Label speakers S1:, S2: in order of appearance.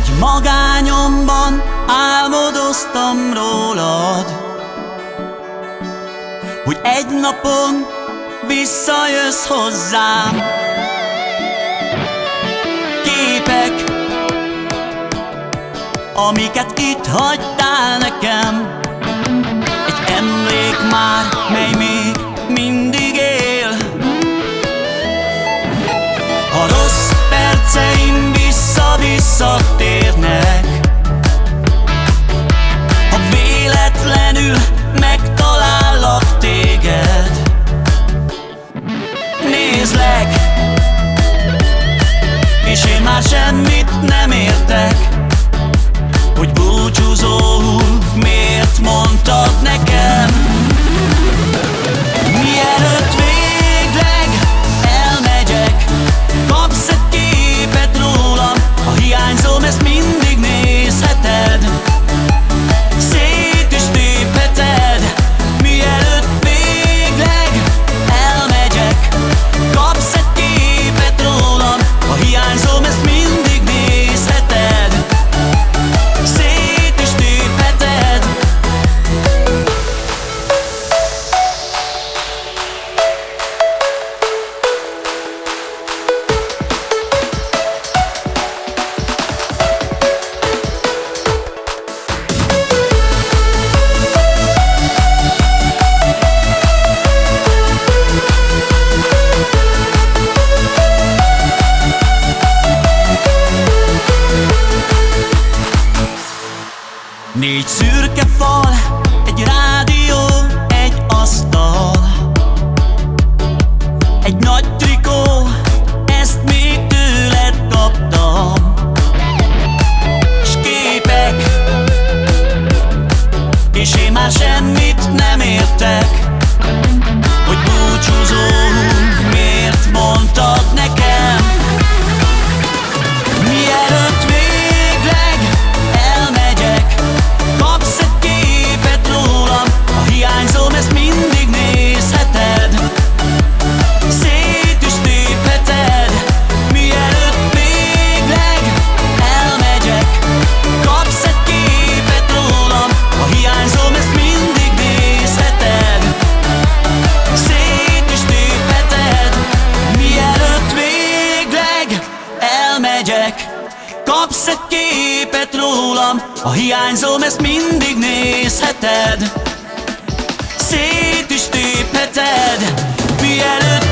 S1: Vagy magányomban álmodoztam rólad. Hogy egy napon visszajössz hozzám. Képek, amiket itt hagytál nekem. Egy emlék már, mely még mindig él. A rossz perceim vissza-vissza térnek Négy szürke fal, egy rány Kapsz egy képet rólam Ha hiányzom, ezt mindig nézheted. Szét is tépheted Mielőtt